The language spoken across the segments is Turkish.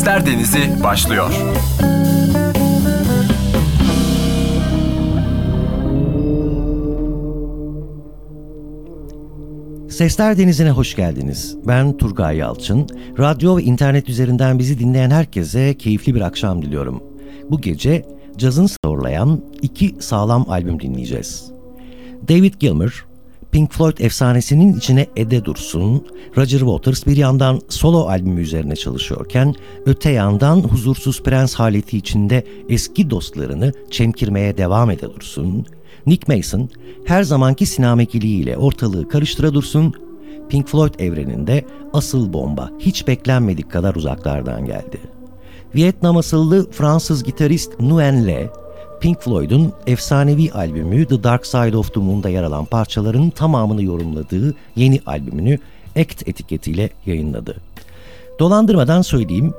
Sesler Denizi başlıyor. Sesler Denizi'ne hoş geldiniz. Ben Turgay Yalçın. Radyo ve internet üzerinden bizi dinleyen herkese keyifli bir akşam diliyorum. Bu gece cazın sorulayan iki sağlam albüm dinleyeceğiz. David Gilmer, Pink Floyd efsanesinin içine ede dursun, Roger Waters bir yandan solo albümü üzerine çalışıyorken, öte yandan huzursuz prens haleti içinde eski dostlarını çemkirmeye devam ede dursun, Nick Mason her zamanki sinamekiliğiyle ortalığı karıştıra dursun, Pink Floyd evreninde asıl bomba hiç beklenmedik kadar uzaklardan geldi. Vietnam asıllı Fransız gitarist Nguyen Le, Pink Floyd'un efsanevi albümü The Dark Side of the Moon'da yer alan parçaların tamamını yorumladığı yeni albümünü Act etiketiyle yayınladı. Dolandırmadan söyleyeyim,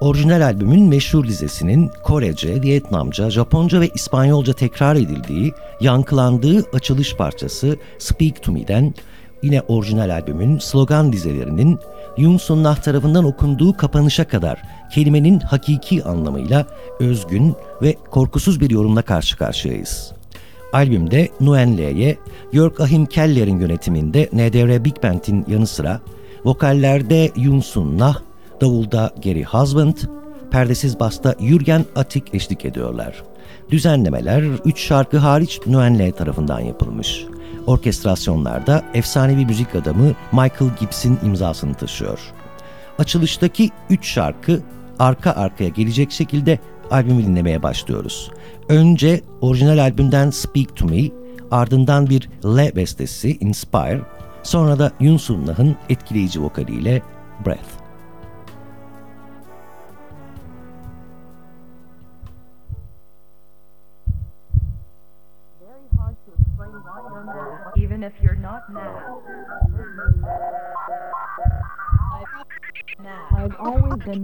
orijinal albümün meşhur dizesinin Korece, Vietnamca, Japonca ve İspanyolca tekrar edildiği, yankılandığı açılış parçası Speak To Me'den yine orijinal albümün slogan dizelerinin Yun Sunnah tarafından okunduğu kapanışa kadar kelimenin hakiki anlamıyla özgün ve korkusuz bir yorumla karşı karşıyayız. Albümde Nguyen Le'ye, Jörg Achim Keller'in yönetiminde NDR Big Band'in yanı sıra vokallerde Yun Sunnah, davulda Gary Husband, perdesiz basta Jürgen Atik eşlik ediyorlar. Düzenlemeler 3 şarkı hariç Nguyen Le tarafından yapılmış. Orkestrasyonlarda efsanevi müzik adamı Michael Gibbs'in imzasını taşıyor. Açılıştaki 3 şarkı arka arkaya gelecek şekilde albümü dinlemeye başlıyoruz. Önce orijinal albümden Speak To Me, ardından bir Le bestesi Inspire, sonra da Yun Sunnah'ın etkileyici vokaliyle Breath. always been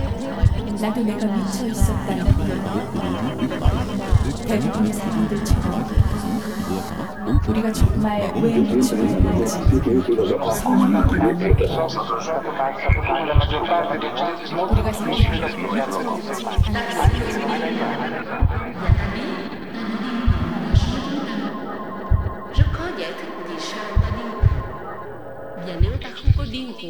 나도 내가 미쳐 있었다는 걸 대부분의 사람들처럼 우리가 정말 왜 미치고 있는지 우리가 생각하는 Je. Bien podinku.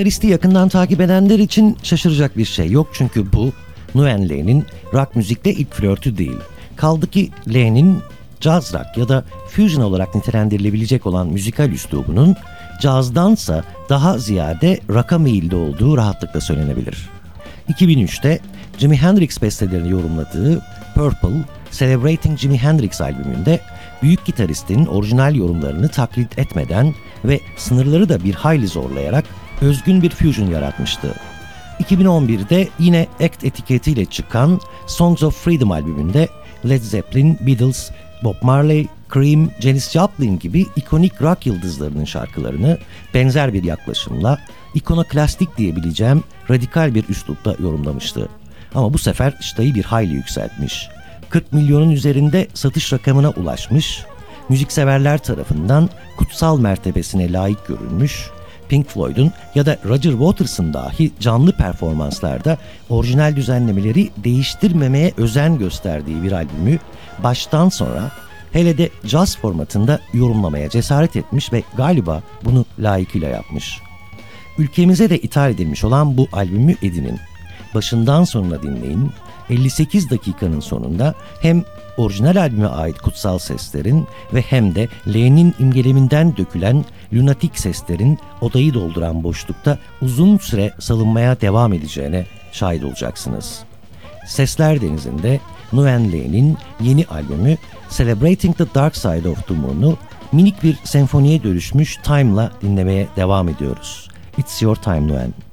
Gitaristi yakından takip edenler için şaşıracak bir şey yok çünkü bu Nguyen Le'nin rock müzikle ilk flörtü değil. Kaldı ki Le'nin jazz rock ya da fusion olarak nitelendirilebilecek olan müzikal üslubunun cazdansa daha ziyade rock'a meyilli olduğu rahatlıkla söylenebilir. 2003'te Jimi Hendrix bestelerini yorumladığı Purple, Celebrating Jimi Hendrix albümünde büyük gitaristin orijinal yorumlarını taklit etmeden ve sınırları da bir hayli zorlayarak özgün bir fusion yaratmıştı. 2011'de yine Act etiketiyle çıkan Songs of Freedom albümünde Led Zeppelin, Beatles, Bob Marley, Cream, Janis Joplin gibi ikonik rock yıldızlarının şarkılarını benzer bir yaklaşımla ikonoklastik diyebileceğim radikal bir üslupta yorumlamıştı. Ama bu sefer çıtayı bir hayli yükseltmiş. 40 milyonun üzerinde satış rakamına ulaşmış, müzikseverler tarafından kutsal mertebesine layık görülmüş, Pink Floyd'un ya da Roger Waters'ın dahi canlı performanslarda orijinal düzenlemeleri değiştirmemeye özen gösterdiği bir albümü baştan sonra hele de jazz formatında yorumlamaya cesaret etmiş ve galiba bunu layıkıyla yapmış. Ülkemize de ithal edilmiş olan bu albümü edinin. Başından sonuna dinleyin. 58 dakikanın sonunda hem orijinal albüme ait kutsal seslerin ve hem de L'nin imgeleminden dökülen lunatik seslerin odayı dolduran boşlukta uzun süre salınmaya devam edeceğine şahit olacaksınız. Sesler Denizi'nde Nguyen Le'nin yeni albümü Celebrating the Dark Side of the Moon'u minik bir senfoniye dönüşmüş Time'la dinlemeye devam ediyoruz. It's Your Time Nguyen.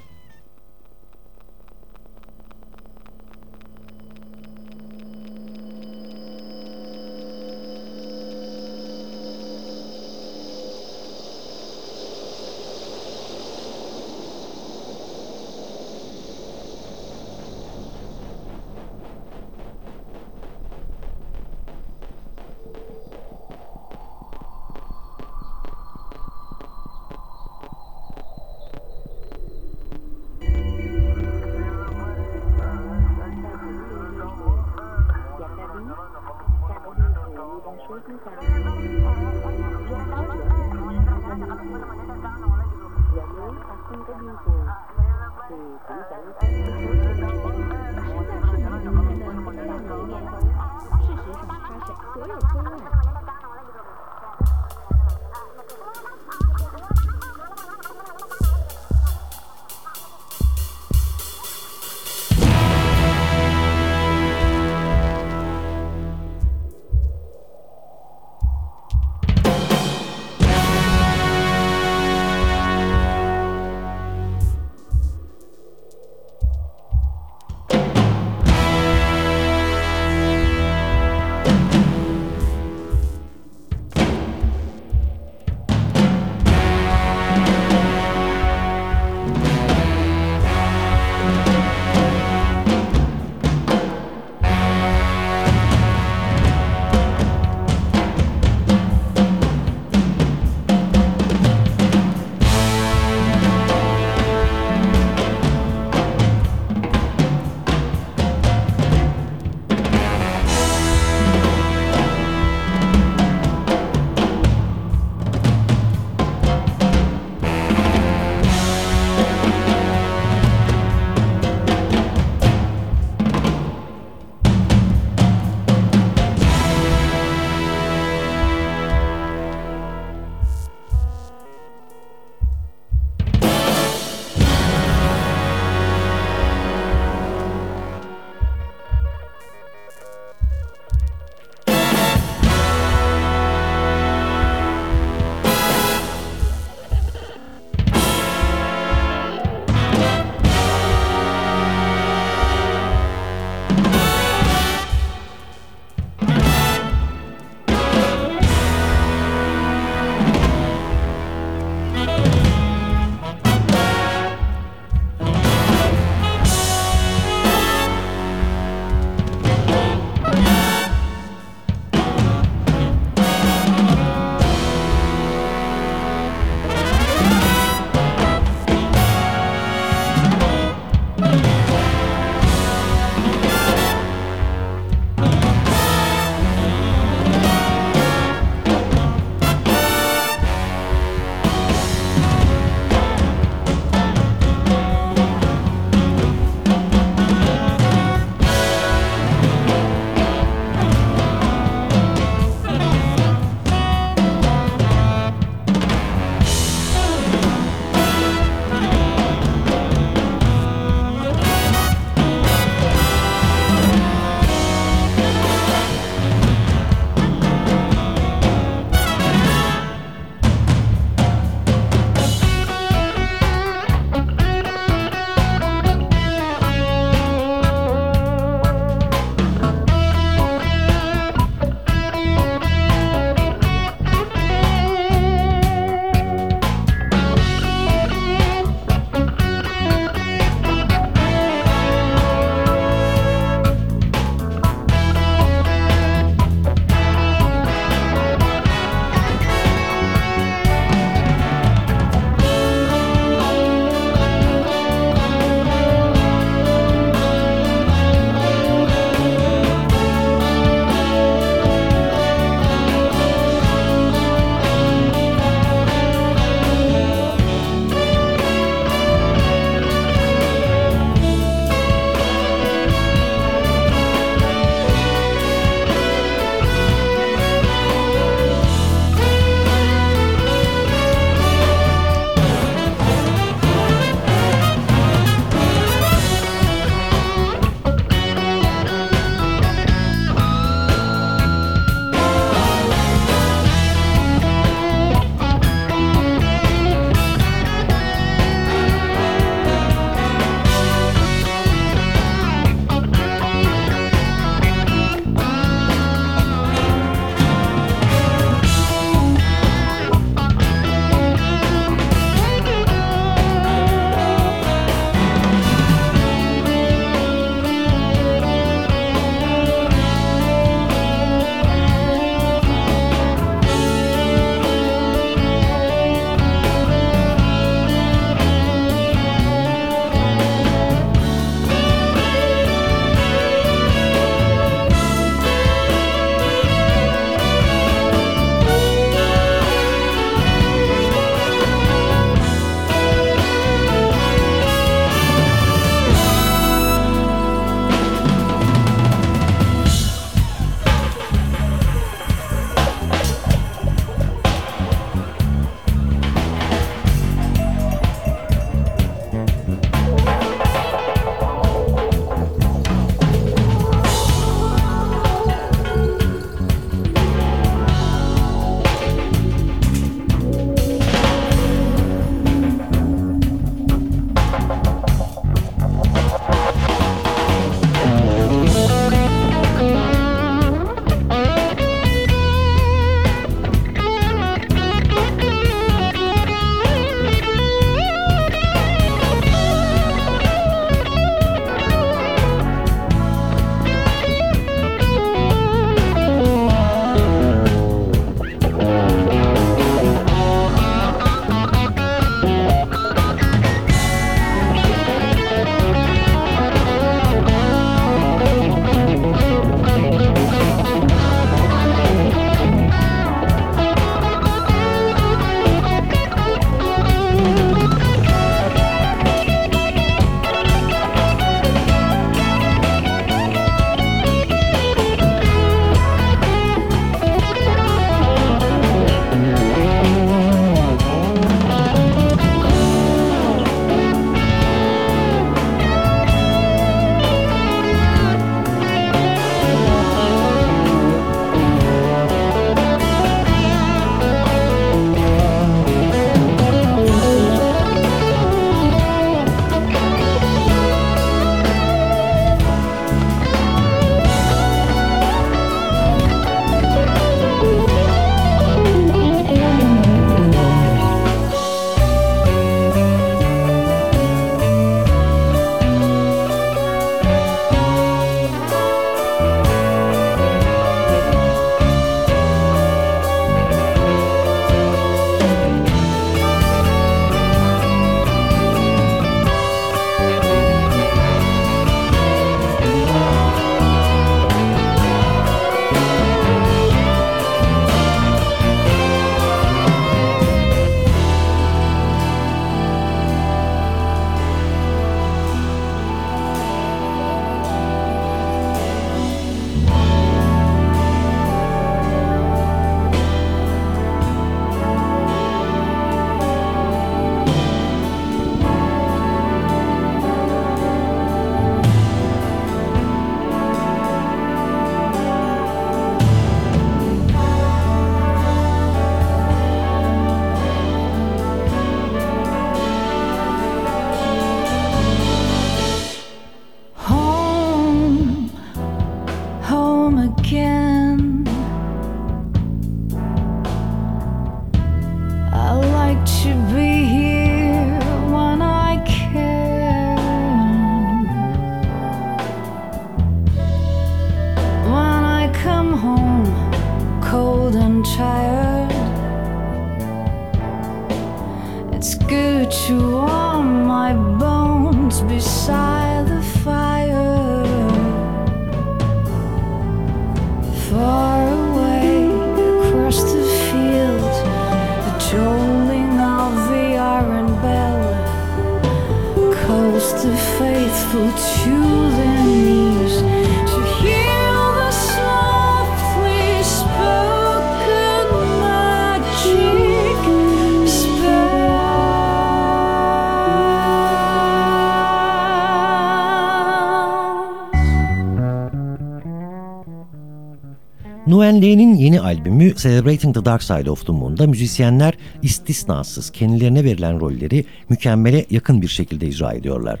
Nguyen Lee'nin yeni albümü Celebrating the Dark Side of the Moon'da müzisyenler istisnasız kendilerine verilen rolleri mükemmele yakın bir şekilde icra ediyorlar.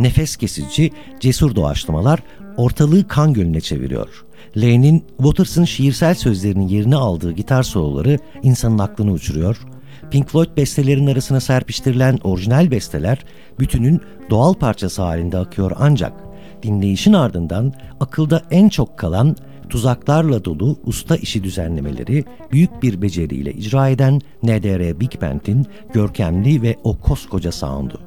Nefes kesici, cesur doğaçlamalar ortalığı kan gölüne çeviriyor. Lee'nin Waters'ın şiirsel sözlerinin yerini aldığı gitar soloları insanın aklını uçuruyor. Pink Floyd bestelerinin arasına serpiştirilen orijinal besteler bütünün doğal parçası halinde akıyor ancak dinleyişin ardından akılda en çok kalan tuzaklarla dolu usta işi düzenlemeleri büyük bir beceriyle icra eden NDR Big Band'in görkemli ve o koskoca sound'u.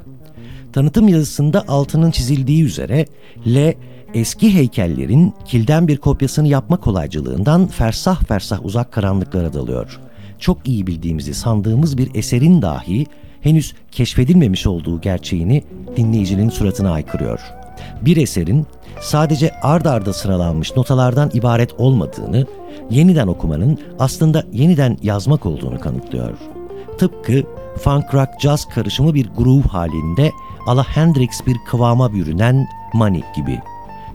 Tanıtım yazısında altının çizildiği üzere L eski heykellerin kilden bir kopyasını yapma kolaycılığından fersah fersah uzak karanlıklara dalıyor. Çok iyi bildiğimizi sandığımız bir eserin dahi henüz keşfedilmemiş olduğu gerçeğini dinleyicinin suratına aykırıyor. Bir eserin sadece ard arda sıralanmış notalardan ibaret olmadığını, yeniden okumanın aslında yeniden yazmak olduğunu kanıtlıyor. Tıpkı funk rock jazz karışımı bir groove halinde ala Hendrix bir kıvama bürünen Money gibi.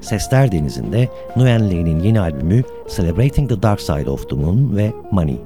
Sesler Denizi'nde Nguyen Lee'nin yeni albümü Celebrating the Dark Side of the Moon ve Money.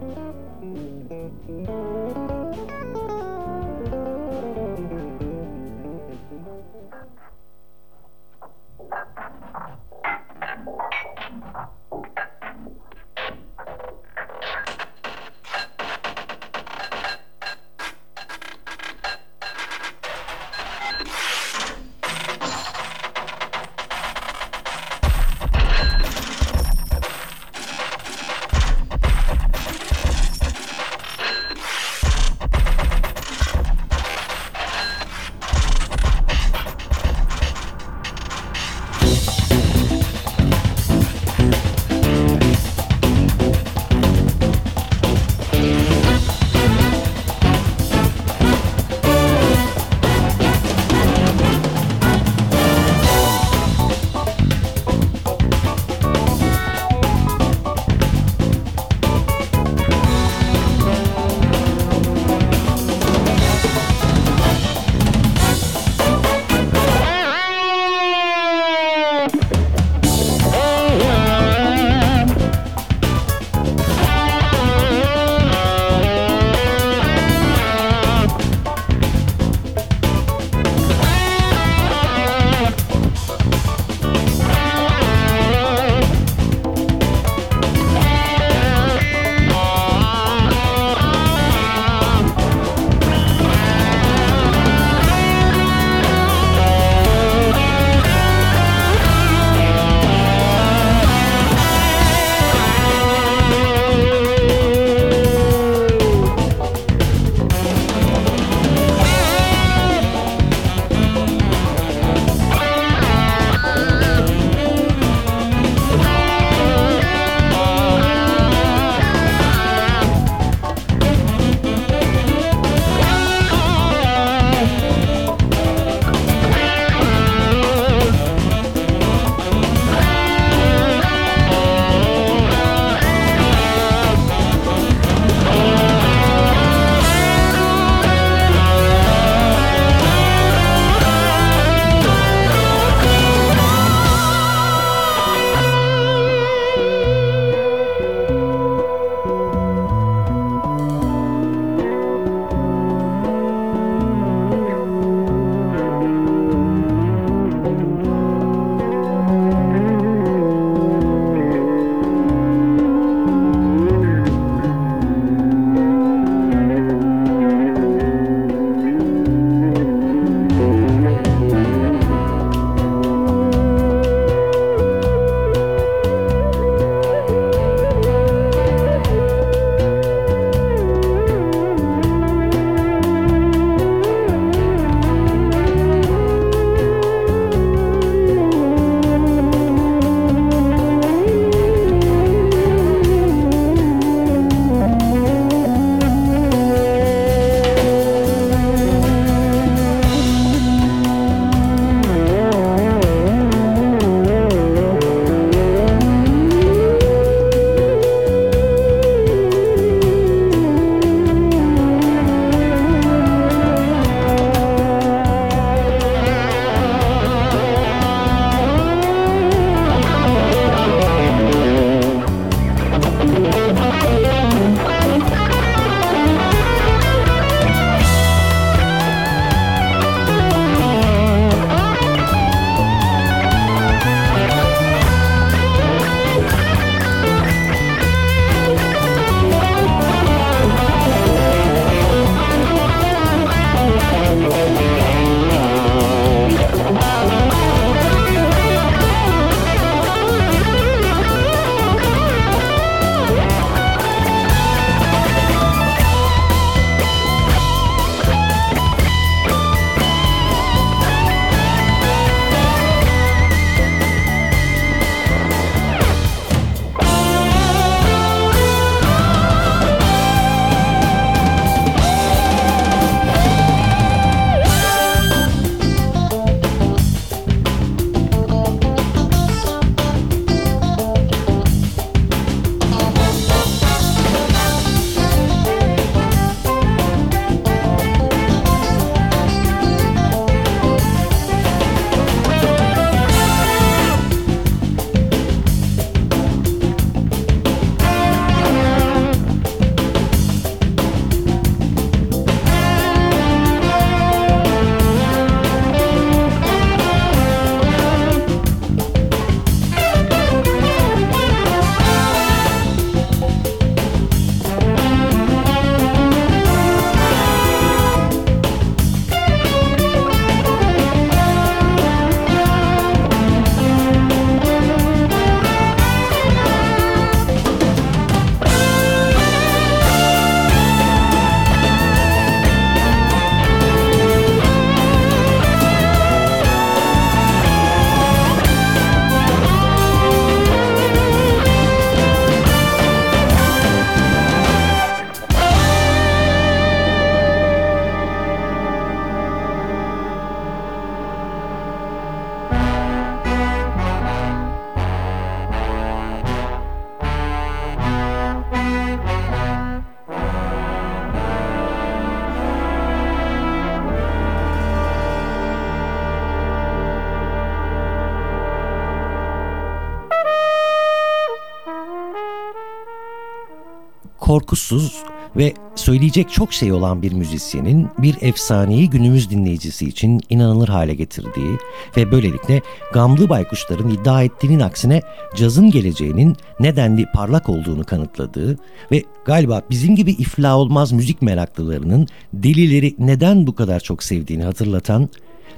Korkusuz ve söyleyecek çok şey olan bir müzisyenin bir efsaneyi günümüz dinleyicisi için inanılır hale getirdiği ve böylelikle gamlı baykuşların iddia ettiğinin aksine cazın geleceğinin nedenli parlak olduğunu kanıtladığı ve galiba bizim gibi iflah olmaz müzik meraklılarının delileri neden bu kadar çok sevdiğini hatırlatan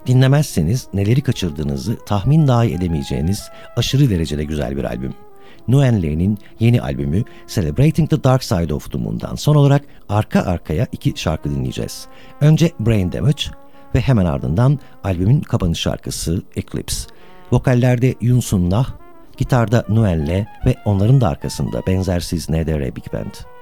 dinlemezseniz neleri kaçırdığınızı tahmin dahi edemeyeceğiniz aşırı derecede güzel bir albüm. Nguyen Le'nin yeni albümü Celebrating the Dark Side of the Moon'dan son olarak arka arkaya iki şarkı dinleyeceğiz. Önce Brain Damage ve hemen ardından albümün kapanış şarkısı Eclipse. Vokallerde Yun Sun Nah, gitarda Nguyen Le ve onların da arkasında benzersiz NDR Big Band.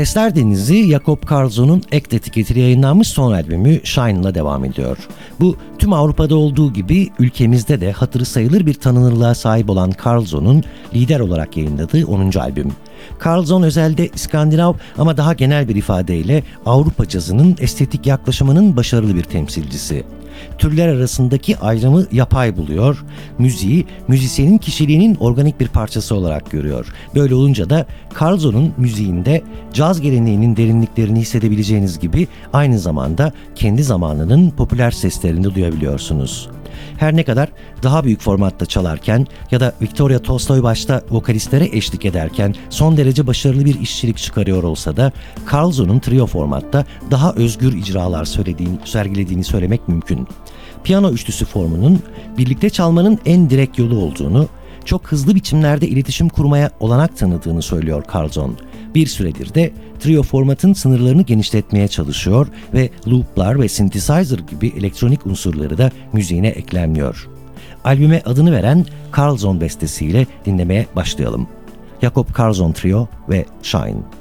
Sesler Denizi Jakob Karlsson'un Act etiketiyle yayınlanmış son albümü Shine'la devam ediyor. Bu tüm Avrupa'da olduğu gibi ülkemizde de hatırı sayılır bir tanınırlığa sahip olan Karlsson'un lider olarak yayınladığı 10. albüm. Karlsson özelde İskandinav ama daha genel bir ifadeyle Avrupa cazının estetik yaklaşımının başarılı bir temsilcisi türler arasındaki ayrımı yapay buluyor. Müziği, müzisyenin kişiliğinin organik bir parçası olarak görüyor. Böyle olunca da Carlson'un müziğinde caz geleneğinin derinliklerini hissedebileceğiniz gibi aynı zamanda kendi zamanının popüler seslerinde duyabiliyorsunuz. Her ne kadar daha büyük formatta çalarken ya da Victoria Tolstoy başta vokalistlere eşlik ederken son derece başarılı bir işçilik çıkarıyor olsa da Carlson'un trio formatta daha özgür icralar söylediğini, sergilediğini söylemek mümkün. Piyano üçlüsü formunun birlikte çalmanın en direkt yolu olduğunu, çok hızlı biçimlerde iletişim kurmaya olanak tanıdığını söylüyor Carlson. Bir süredir de trio formatın sınırlarını genişletmeye çalışıyor ve looplar ve synthesizer gibi elektronik unsurları da müziğine eklenmiyor. Albüme adını veren Carlson bestesiyle dinlemeye başlayalım. Jakob Carlson Trio ve Shine.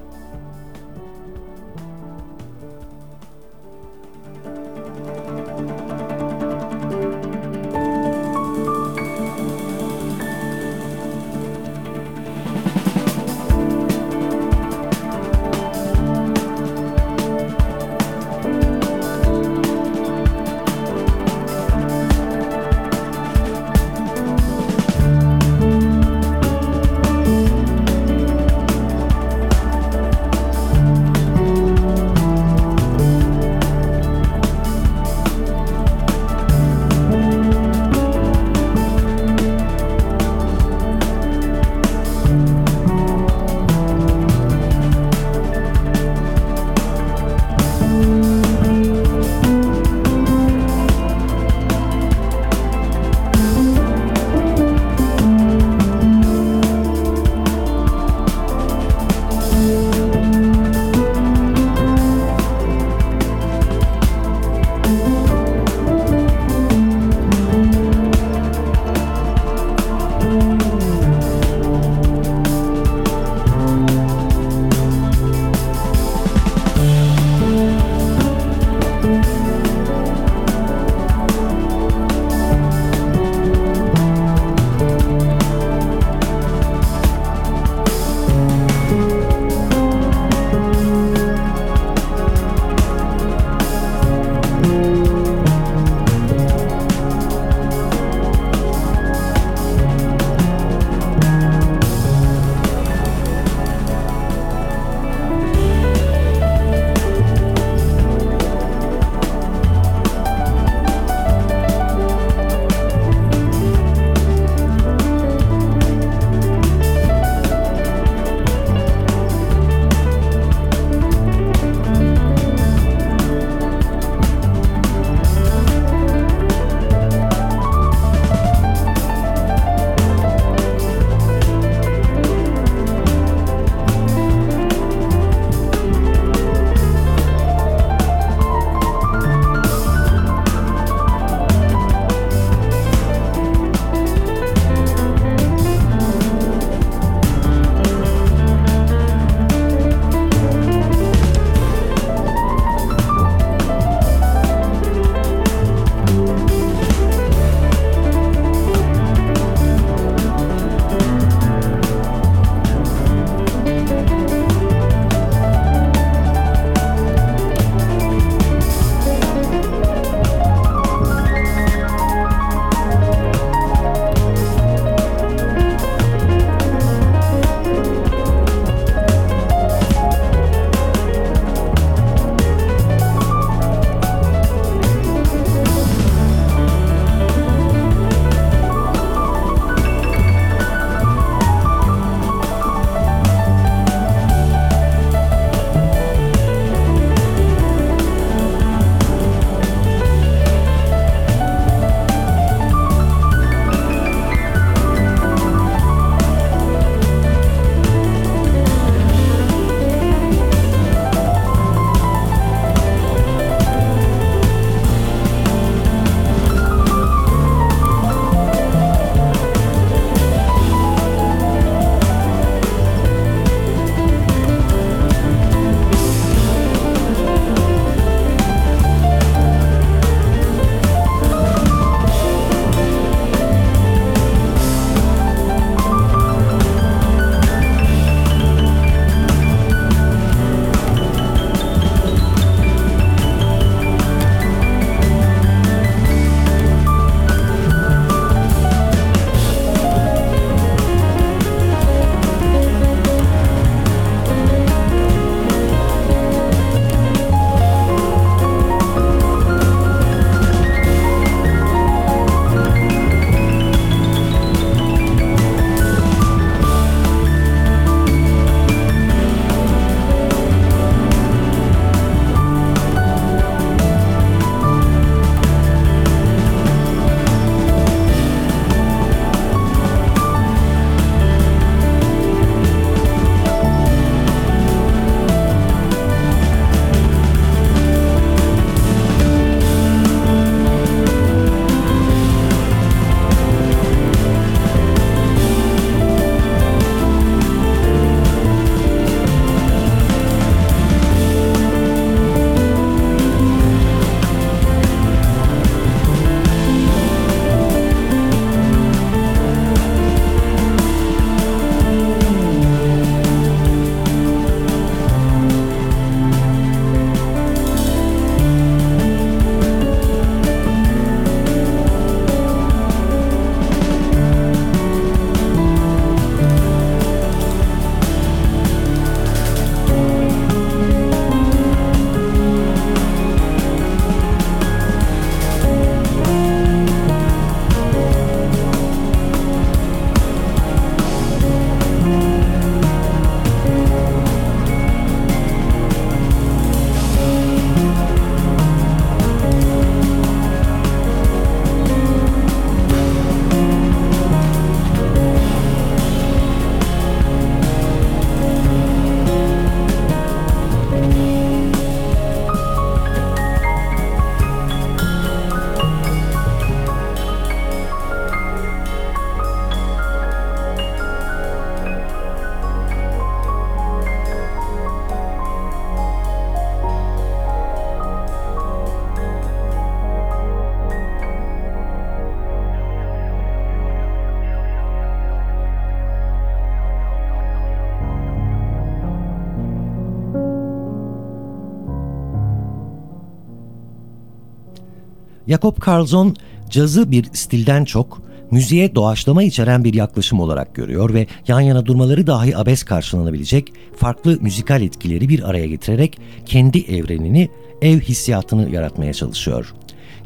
Jakob Karlsson cazı bir stilden çok müziğe doğaçlama içeren bir yaklaşım olarak görüyor ve yan yana durmaları dahi abes karşılanabilecek farklı müzikal etkileri bir araya getirerek kendi evrenini, ev hissiyatını yaratmaya çalışıyor.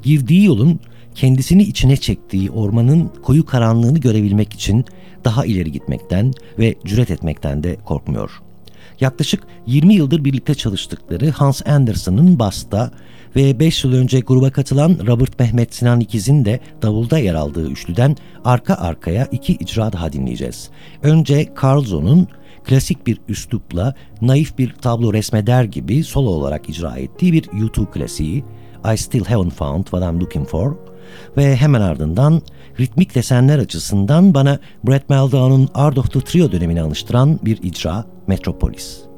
Girdiği yolun kendisini içine çektiği ormanın koyu karanlığını görebilmek için daha ileri gitmekten ve cüret etmekten de korkmuyor. Yaklaşık 20 yıldır birlikte çalıştıkları Hans Anderson'ın basta ve 5 yıl önce gruba katılan Robert Mehmet Sinan İkiz'in de davulda yer aldığı üçlüden arka arkaya iki icra daha dinleyeceğiz. Önce Carlson'un klasik bir üslupla naif bir tablo resmeder gibi solo olarak icra ettiği bir U2 klasiği I Still Haven't Found What I'm Looking For ve hemen ardından ritmik desenler açısından bana Brett Meldau'nun Art of the Trio dönemini anıştıran bir icra Metropolis.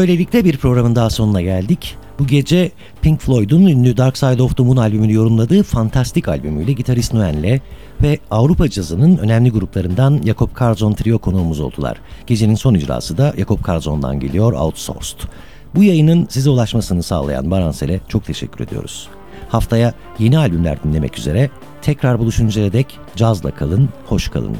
Böylelikle bir programın daha sonuna geldik. Bu gece Pink Floyd'un ünlü Dark Side of the Moon albümünü yorumladığı Fantastik albümüyle gitarist Noel'le ve Avrupa cazının önemli gruplarından Jakob Carzon Trio konuğumuz oldular. Gecenin son icrası da Jakob Carzon'dan geliyor Outsourced. Bu yayının size ulaşmasını sağlayan Baransel'e çok teşekkür ediyoruz. Haftaya yeni albümler dinlemek üzere tekrar buluşuncaya dek cazla kalın, hoş kalın.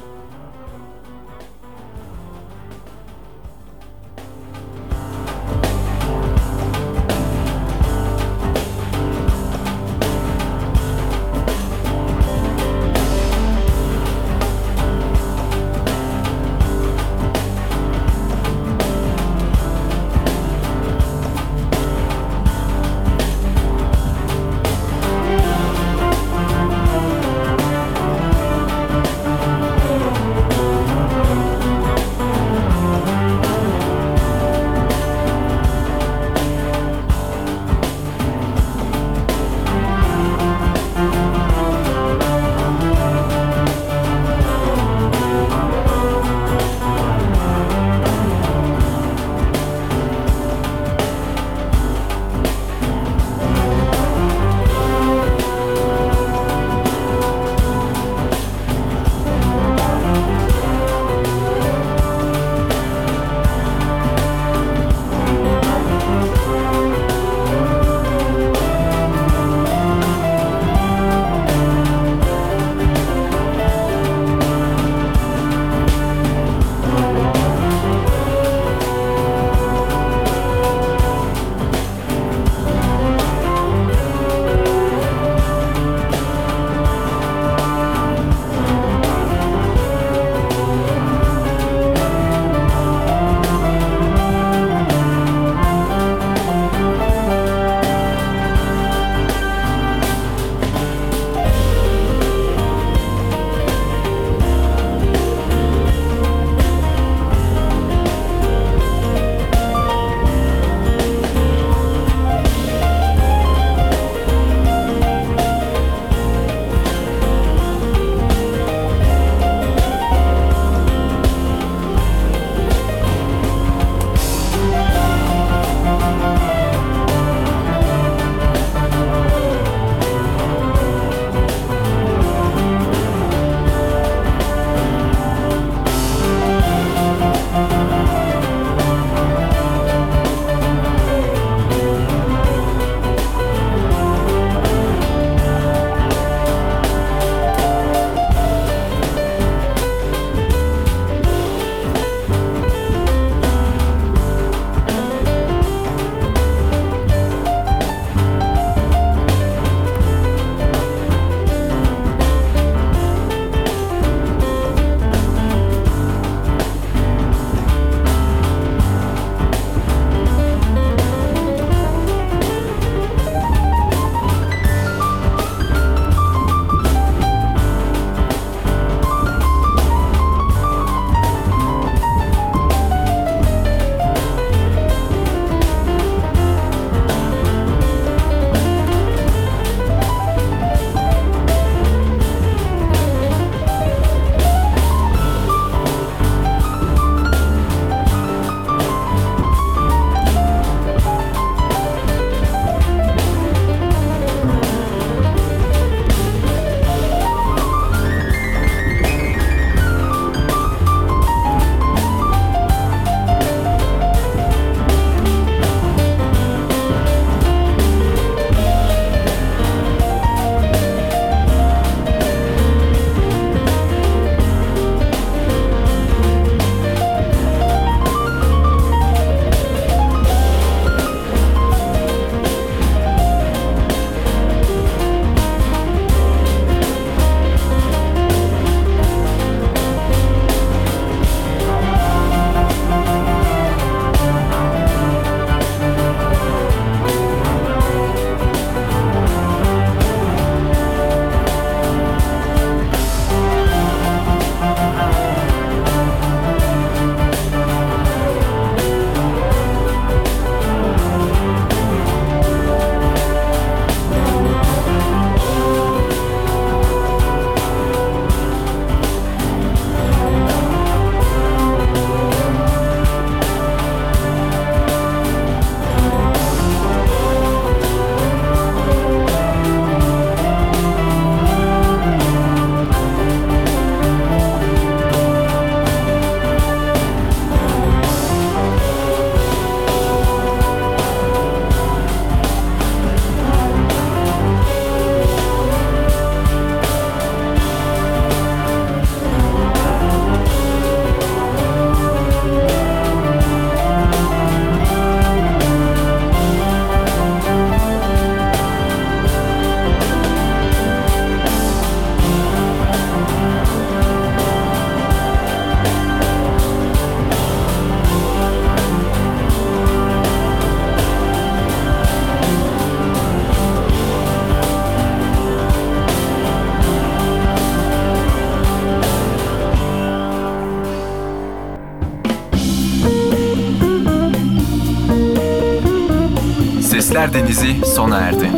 Sesler Denizi sona erdi.